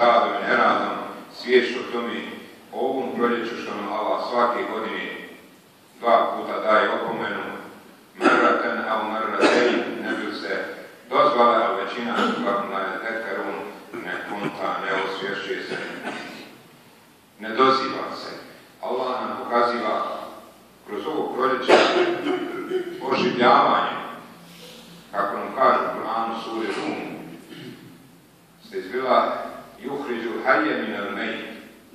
radom i neradom, sviješću o tome, ovom proljeću što nam Allah svake godine dva puta daje opomenu, mrraten, a u ne bi se dozvala, većina kako na tekarun ne konta, ne osvješćuje se, ne doziva se. Allah nam pokaziva kroz ovo proljeće oživljavanje, kako nam kaže u Kur'anu suri Rum, se izbila hajje minal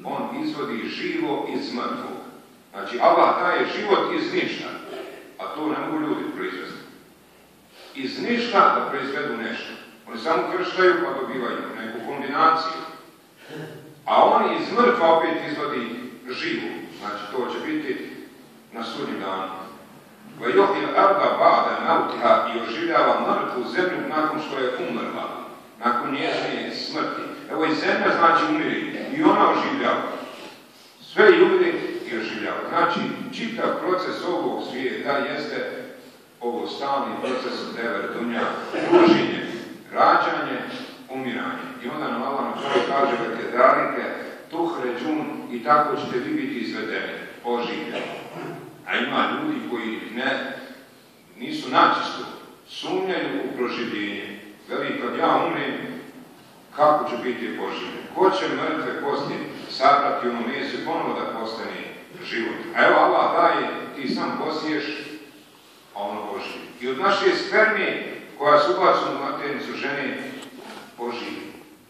on izvodi živo iz mrtvog. Znači, Allah daje život iz ništa, a to ne mogu ljudi proizvesti. Iz ništa da proizvedu nešto. Oni samo krštaju pa dobivaju neku kombinaciju. A on iz mrtva opet izvodi živu. Znači, to će biti na sudnjem danu. Vajohil arda ba'da nautiha i oživljava mrtvu zemlju nakon što je umrla. Nakon njezine smrti. Evo i zemlja znači umiri. I ona oživljava. Sve i umiri i oživljava. Znači, čitav proces ovog svijeta jeste ovo stalni proces dever dunja, druženje, rađanje, umiranje. I onda nam Allah na kraju kaže veke dalike, tuh ređun i tako ćete vi biti izvedeni, oživljeni. A ima ljudi koji ne, nisu načisto, sumnjaju u proživljenje. Veli, kad ja umrem, kako ću biti poživljen? Ko će mrtve kosti sabrati mjesto i ponovo da postane život? A evo Allah daje, ti sam posiješ, a ono poživi. I od naše spermije koja su ubacena u maternicu žene poživi.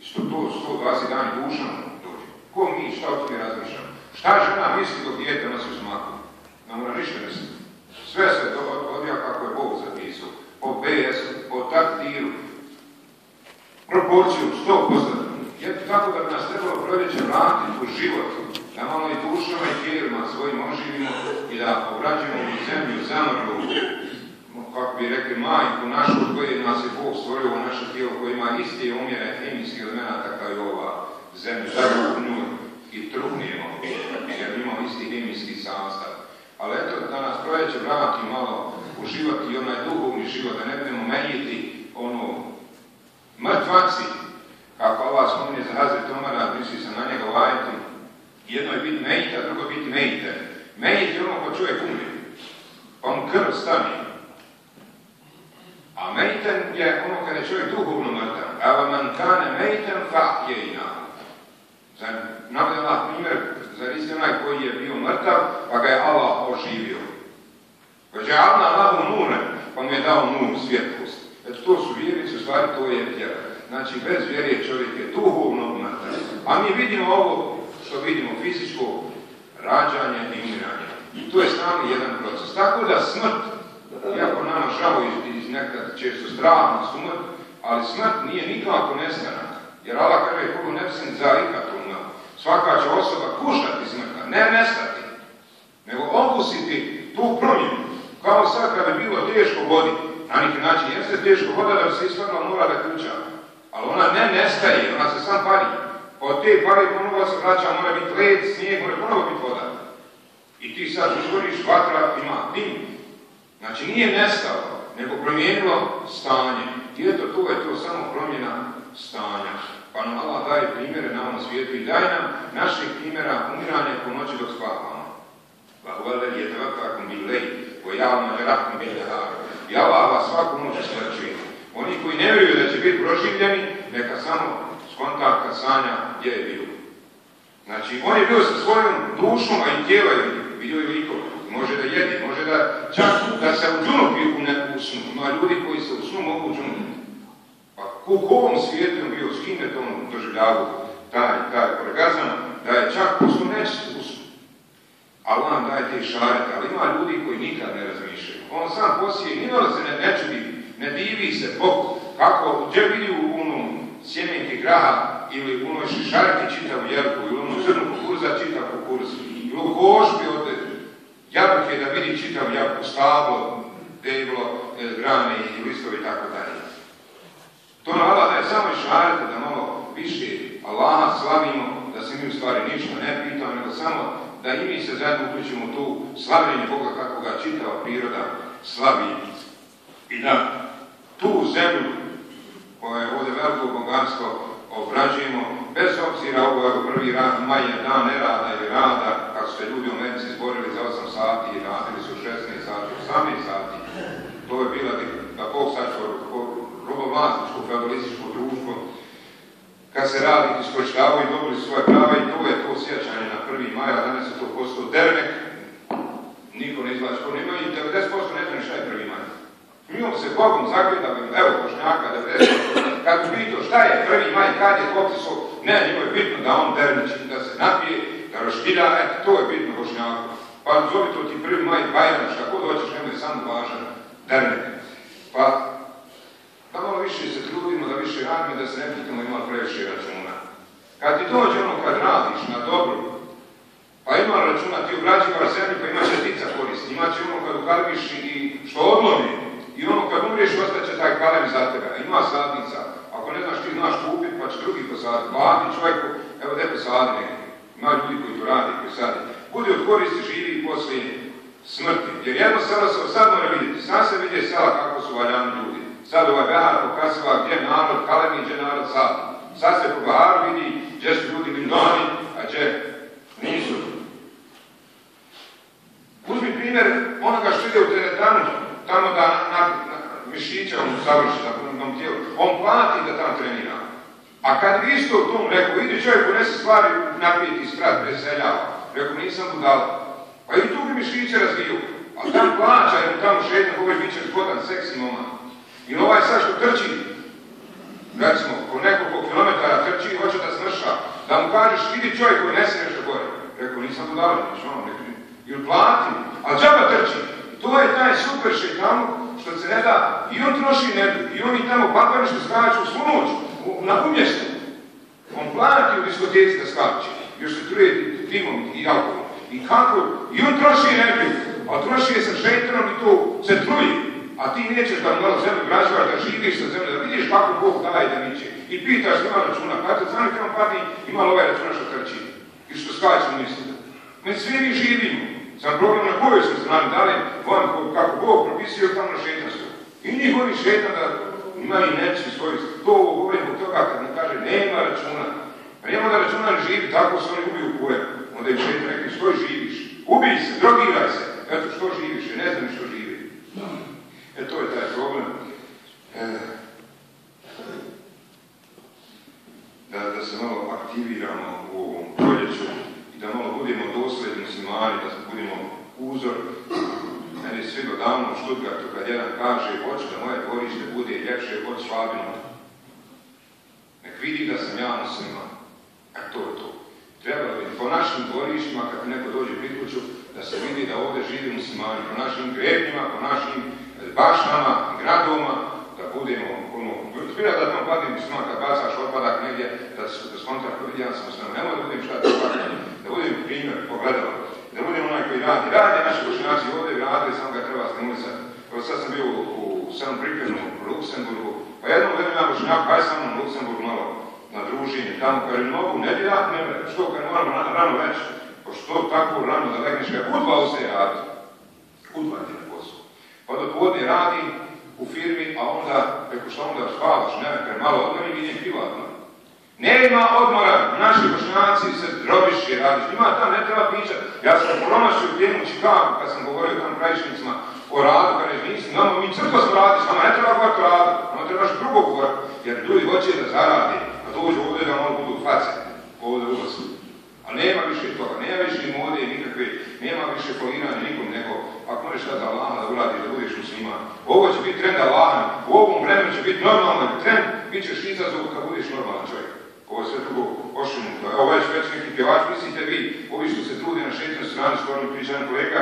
Isto to 120 dana dušom dođe. Ko mi, šta o tome razmišljamo? Šta žena misli dok dijete nosi u smaku? Ne mora ništa misliti. Sve se odvija kako je Bog zapisao. Po BS, po taktiru. Proporciju 100%. Je tako da bi nas trebalo proljeće život, da malo i dušama i tijelima svojim oživimo i da obrađujemo u zemlju zamrlu, kako bi rekli, majku našu koje nas je Bog stvorio u naše tijelo koje ima iste umjere hemijskih elemenata kao i ova zemlja, da nju i trunijemo, jer ima isti hemijski sastav. Ali eto, da nas proljeće vrati malo u život i onaj duhovni život, da ne budemo menjiti ono mrtvaci, kako ova spominje za Hazret Omara, misli se na njega u jedno je biti mejite, a drugo biti mejite. Mejite je ono ko čovjek umri, pa mu krv stani. A mejten je ono kada je čovjek duhovno mrtav. Evo man kane mejten fa je i navedela primjer, zar isti onaj koji je bio mrtav, pa ga je Allah oživio. Kaže, Allah lahu nure, pa mu je dao nur, svjetlost. Eto, to su vjernici, u stvari to je vjera. Znači, bez vjere čovjek je duhovno mrtav. A mi vidimo ovo što vidimo, fizičko rađanje i umiranje. I to je stalni jedan proces. Tako da smrt, iako nama žao iz, iz nekad često strahno smrt, ali smrt nije nikako nestanak. Jer Allah kaže, kogu ne za ikatuna. Svaka će osoba kušati smrta, ne nestati, nego okusiti tu promjenu. Kao sad kada bi bilo teško vodi, na neki način jeste teško voda da se ispadla mora da kuća. Ali ona ne nestaje, ona se sam pari. Od te pare ponovo se vraća, mora biti led, snijeg, mora ponovo biti voda. I ti sad uzgoriš vatra, ima dim. Znači nije nestalo, nego promijenilo stanje. I eto, to je to samo promjena stanja. Pa nam Allah daje primjere na ovom svijetu i daje nam naših primjera umiranja po noći dok spavamo. Pa uvele je tevakakum bil lej, ko javno verakum bil lehar. I Allah vas svaku noć smrčuje. Oni koji ne vjeruju da će biti proživljeni, neka samo kontakt kad sanja gdje je bio. Znači, on je bio sa svojom dušom, a i tijelo je vidio i likova. Može da jedi, može da čak da se u džunu piju u neku snu. Ima ljudi koji se u snu mogu u džunu. Pa u ovom svijetu je bio, s kim je to doživljavu taj, taj orgazam, da je čak snu neće u snu. Ali on daje te šarete, ali ima ljudi koji nikad ne razmišljaju. On sam posije, nimalo se ne, ne čudi, ne divi se Bogu, kako, gdje vidi sjemenke graha ili u onoj šišarki čitavu jerku ili ono zrnu kukuruza čitav kukuruz. Ili u od jabuke da vidi čitav jabuku, stablo, deblo, e, grane i listovi i tako dalje. To nam Allah daje samo išarete da malo više Allaha slavimo, da se mi u stvari ništa ne pitamo, nego samo da i mi se zajedno uključimo tu slavljenje Boga kako ga čitava priroda slavi. I da tu zemlju koje je ovdje veliko bogatstvo obrađujemo, bez prvi rad, maj je dan nerada ili rada, kako su se ljudi u Americi izborili za 8 sati i radili su 16 sati, 18 sati. To je bila da Bog sačuva robovlasničko, feudalističko društvo. Kad se radi, iskočitavaju, dobili svoje prava i to je to sjećanje na prvi maj, a danas je to postao dernek. Niko ne izlači, ko nema i 90% ne zna šta je prvi maj. Mi se Bogom zakljedamo, evo Bošnjaka, 90%, kad bi pitao šta je prvi maj, kad je su, ne, njima je bitno da on derniči, da se napije, da roštilja, eto, to je bitno Bošnjaku. Pa zove to ti prvi maj, Bajran, šta god hoćeš, nemoj samo važan dernek. Pa, da malo više se trudimo, da više radimo, da se ne pitamo ima previše računa. Kad ti dođe ono kad radiš na dobro, pa ima računa, ti obrađivaš zemlju, pa ima šestica koristi, ima će ono kad ukarbiš i što odlomi, i umriješ, ostaće taj kalem za tebe. Ima sadnica. Ako ne znaš, ti znaš kupit, pa će drugi posaditi. Vadi čovjeku, evo gdje posadi negdje. Ima ljudi koji to radi, koji sadi. Budi od koristi živi i poslije smrti. Jer jedno selo se sad mora vidjeti. Sad se vidi sela kako su valjani ljudi. Sad ovaj Behar pokazava gdje narod, kalemi gdje narod sad. Sad se po Baharu vidi gdje su ljudi mindoni, a gdje nisu. Uzmi primjer onoga što ide u teretanu, tamo da na, na, mišića on savrši na punom tijelu, on plati da tamo trenira. A kad bi isto u tom rekao, ide čovjek unese stvari napijeti, sprat, preseljava. Rekao, nisam budala. Pa i tu bi mišiće razviju. A tam plaća, jer tamo šetna, koga bit će zgodan, seksi moma. I ovaj sad što trči, recimo, ko nekoliko kilometara trči i hoće da smrša, da mu kažeš, idi čovjek koji nese nešto gore. Rekao, nisam budala, neću ono, rekao, ili plati, a džaba trči. To je taj super šeitanuk što se ne da, i on troši energiju, i oni tamo papari što skaču svu noć, na umjestu. On plati u diskoteci da skače, još se truje timom i alkoholom. I kako? I on troši energiju, a troši je sa šeitanom i to se truje. A ti nećeš da malo zemlju građava, da živiš sa zemlje, da vidiš kako Bog daje da niće. I pitaš ima računa, kada znamo tamo padne, ima ovaj računa što trči. I što skače u misli. Mi svi mi živimo. Sam problem na kojoj su strani, da li vam kako Bog propisio tamo na šetanstvo. I njihovi šetan da ima i neći svoj, to govorim od toga kad mu kaže nema računa. Pa nema da računa živi, tako se oni ubiju u. Onda je šetan rekli što živiš? Ubij se, drogiraj se. Eto što živiš, ne znam što živi. E to je taj problem. E, da, da se malo aktiviramo u ovom proljeću i da malo budemo dosljedni muslimani, da budemo uzor. Meni je do davno u Štutgartu kad jedan kaže hoću da moje dvorište bude ljepše od Švabinu. Nek vidi da sam ja musliman. A to je to. Treba bi po našim dvorištima, kad neko dođe u kuću, da se vidi da ovdje živi muslimani, po našim grebnjima, po našim bašnama, gradovima, da budemo ono, zbira da tamo padim musliman kad bacaš otpadak negdje, da, da skontra vidi ja sam musliman, nemoj da budem šta da budem primjer, pogledala, da budem onaj koji radi. Radi naši bošnjaci ovdje radi, samo ga treba stimulisati. Evo sad sam bio u, u pripremu u Luksemburgu, pa jednom velim ja bošnjak, aj sam u Luksemburgu malo na druženje, tamo kad ne mogu nedjeljat, ne što kad moramo rano pa što tako rano da legneš, kad udva se radi, udva ti na poslu. Pa do podne radi u firmi, a onda, preko što onda spavaš, ne, kad malo odmorim, idem privatno. Nema odmora, naši bošnjaci se drobiši radiš, ima tam, ne treba pričati. Ja sam promašio temu Čikagu kad sam govorio tam krajišnicima o radu, kad reći nisi, nama mi crkva smo radiš, nama ne treba govoriti o radu, nama trebaš drugo govoriti, jer ljudi hoće da zaradi, a dođu ovdje da ono budu face, ovdje ulazu. A nema više toga, nema više mode nikakve, nema više poliranja nikom, nego ako možeš sad Allah da uradi, da budeš svima. Ovo će biti trend Allah, u ovom vremenu će biti normalan trend, bit ćeš izazov kad budeš normalan čovjek. Ovo sve drugo ošunuto. Ovo već neki pjevač, mislite vi, ovi što se trudi na šetnoj strani, skoro mi pričan kolega,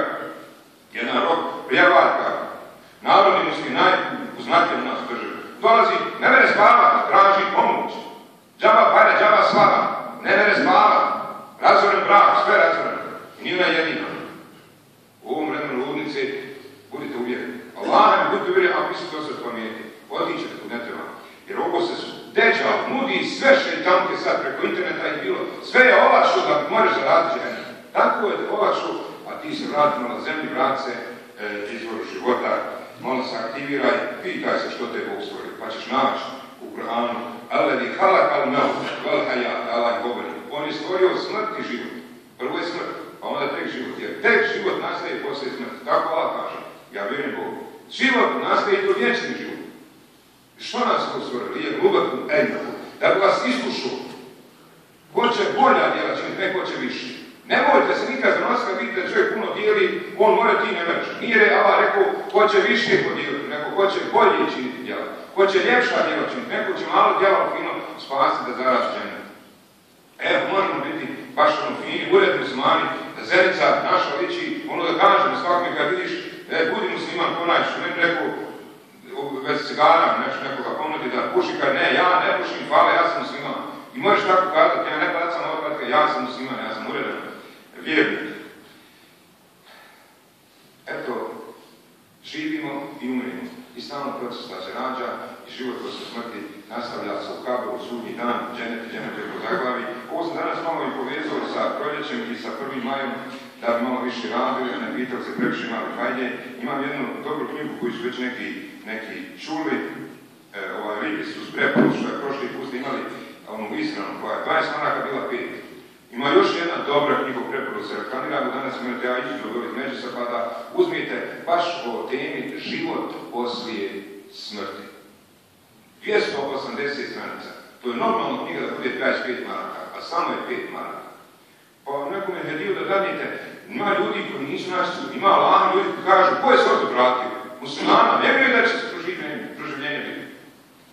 jedan rok, pjevarka, narodni muslim najuznatiji u nas državi. Dolazi, ne mere spava, traži pomoć. Džaba pare, džaba slava, ne mere spava, razoren brak, sve razoren. I nije na jedino. U ovom vremenu ludnice budite uvjereni. Allah nam budite uvjereni, ako mislite to se pamijeti. Otićete kod ne treba. Jer ovo se Dečal nudi sve šeitanke sad preko interneta i bilo. Sve je olakšo da možeš zaraditi žene. Tako je olakšo, a ti se vrati na zemlji, vrat se e, života, malo se aktiviraj, pitaj se što te Bog stvori, pa ćeš naći u Koranu. Alladhi halak al maut wal hayat, Allah govori. On je stvorio Život nastaje to vječni život. Što nas to stvorili? Je gluboko ejnaku. Da bi vas iskušao. Hoće bolja djela činiti, ne hoće više. Nemojte se nikad zanositi kad vidite da čovjek puno dijeli, on mora ti ne mreš. Nije re, Allah rekao, hoće više podijeliti, nego hoće bolje činiti djela. Hoće ljepša djela činiti, neko će malo djela fino spasiti da zarazi žene. Evo, možemo biti baš ono fini, uredni muslimani, da zerica naša liči, ono da kažemo svakome kad vidiš, e, budi musliman, to najš, ne bi rekao, već cigara, nešto nekoga ponudi da puši, kad ne, ja ne pušim, hvala, ja sam musliman. I možeš tako kazati, ja ne bacam ovo ja sam musliman, ja sam uredan, vjernik. Eto, živimo i umrimo. I stalno proces se rađa i život posle smrti nastavlja se u kaberu, sudnji dan, dženeti, dženeti po zaglavi. Ovo sam danas malo i povezao sa proljećem i sa prvim majom da bi malo više radili, ne pitao se previše mali fajnje. Imam jednu dobru knjigu koju su već neki, neki čuli, e, ovaj ribi su je prošli put imali onu ishranu koja je 20 maraka bila 5. Ima još jedna dobra knjiga preporu se danas imate ja ići od ovih međusa, pa da uzmite baš o temi život poslije smrti. 280 stranica. To je normalno knjiga da bude 25 maraka, a samo je 5 maraka. Pa nekom je hedio da dadnete, ima ljudi koji nisu naši, ima Allah, ljudi koji kažu, ko je se ovdje vratio? Muslimana, vjeruju da će se proživljenje biti.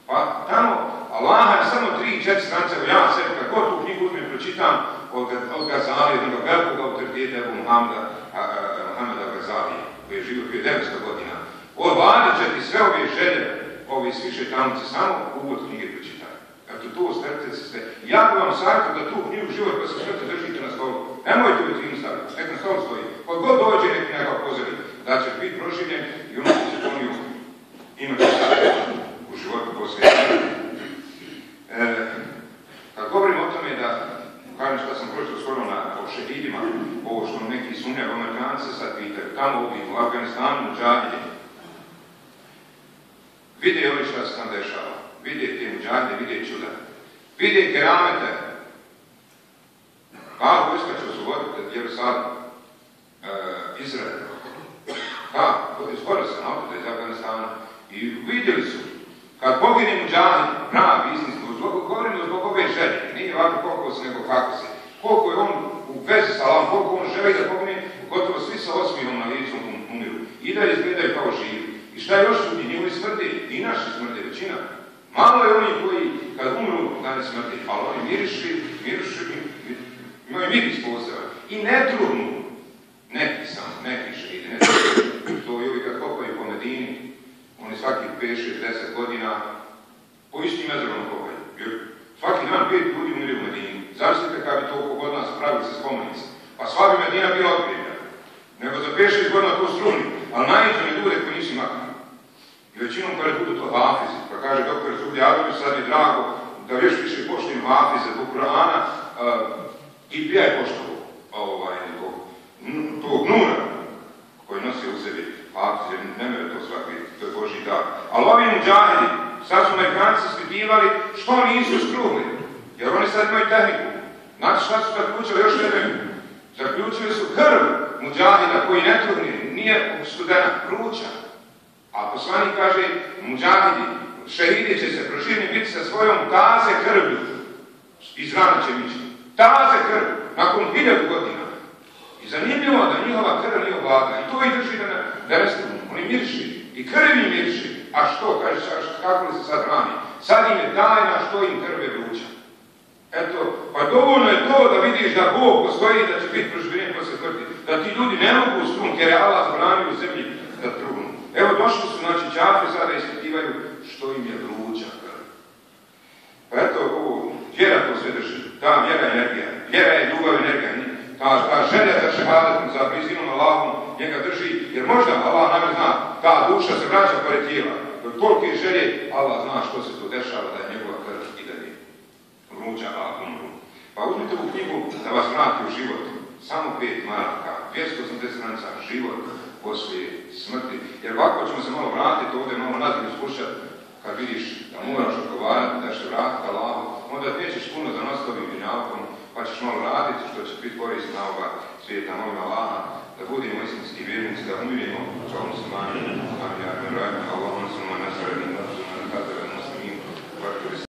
Pa tamo, Allah je samo 3-4 stranice, ja sebi, kad god tu knjigu uzmem, pročitam, od, od Gazalije, jednog velikog autoriteta Ebu Muhammeda, Muhammeda Gazalije, koji je živio prije 900 godina. Odvadit će ti sve ove želje, ovi svi šetanci, samo uvod knjige pročitaju. Eto, to ostavite se sve. Ja vam savjetu da tu knjigu život pa se sve držite na stolu. Nemojte u vitrinu staviti, nek na stolu stoji. Kod god dođe neki nekakav pozori, da će biti proživljen i ono će se poniju imati u životu poslije. E, kad govorim o tome da kažem što sam pročito skoro na o ovo što neki sumnjaju Amerikanci sad pitaju, tamo u Afganistanu, u Džadije. Vide oni šta se tam dešava, vide te muđahide, vide čuda, vide keramete. Pa vojska će osvoboditi Jerusalim, e, Izrael. Pa, skoro sam auto iz Afganistana i vidjeli su, kad pogine muđahid, pravi istinski, zbog, govorimo zbog ove želje, nije ovako koliko se nego kako se. Koliko je on u vezi sa Allahom, koliko on želi da pogne, gotovo svi sa osmijom na licu umiru. I da izgledaju kao živi. I šta još smrti, i naši smrti, većina. Malo je oni koji, kad umru, da ne smrti, ali oni miriši, miriši, imaju miris poseban. I ne trudnu, neki sam, neki šehide, ne To je uvijek kad kopaju po Medini, oni svaki 5, 6, 10 godina po istim mezorom kopaju. Jer svaki dan pet ljudi umire u Medini. Zamislite kad bi to kod nas pravili se spomenici. Pa sva bi Medina bila odgrijena. Nego za 5-6 godina to struni. Ali najđe ne ljude koji nisi makni. I većinom kada budu to hafizi. Pa kaže doktor Zubi Adović, sad je drago da još više poštujem hafize zbog Kur'ana i prija je poštovo ovaj, tog nura koji nosi u sebi hafize. Ne mere to svaki, to je Boži dar. Ali ovi muđahidi, Sad su Amerikanci ispitivali što nisu strugli, jer oni sad imaju tehniku. Znači šta su zaključili još jedan? Zaključili su krv muđahida koji ne trudni, nije studena, vruća. A poslanik kaže, muđahidi, šehidi će se proširni biti sa svojom taze krvlju. Iz rana će mići. Taze krv, nakon hiljadu godina. I zanimljivo da njihova krv nije oblaga. I to ih drži da ne, Oni miriši. I krvi miriši. A što, kaže, kako li se sad rani? Sad im je tajna što im krve vruća. Eto, pa dovoljno je to da vidiš da Bog postoji da će biti proživljenje posle smrti. Da ti ljudi ne mogu strun, jer je u zemlji. Evo, došli su, znači, čafe sada ispitivaju što im je vruća krv. Pa eto, ovo, vjera to sve drži. Ta vjera energija. Vjera je ljubav energija. Ta, ta želja za šehadetom, za blizinom Allahom, njega drži, jer možda Allah nam zna, ta duša se vraća pored tijela. Dok tolike želje, Allah zna što se tu dešava, da je njegova krv i dalje vruća, a umru. Pa uzmite u knjigu da vas vrati u život. Samo pet maraka, 280 stranica, život poslije smrti. Jer ovako ćemo se malo vratiti, ovdje malo nazivno slušati, kad vidiš da moraš odgovarati, da će vratiti Allahu, onda nećeš puno za nastavim vinjavkom, pa ćeš malo raditi što će biti korisno na oba svijeta, molim Allaha, da budemo istinski vjernici, da umirimo kao muslimani, amin, amin, amin, amin,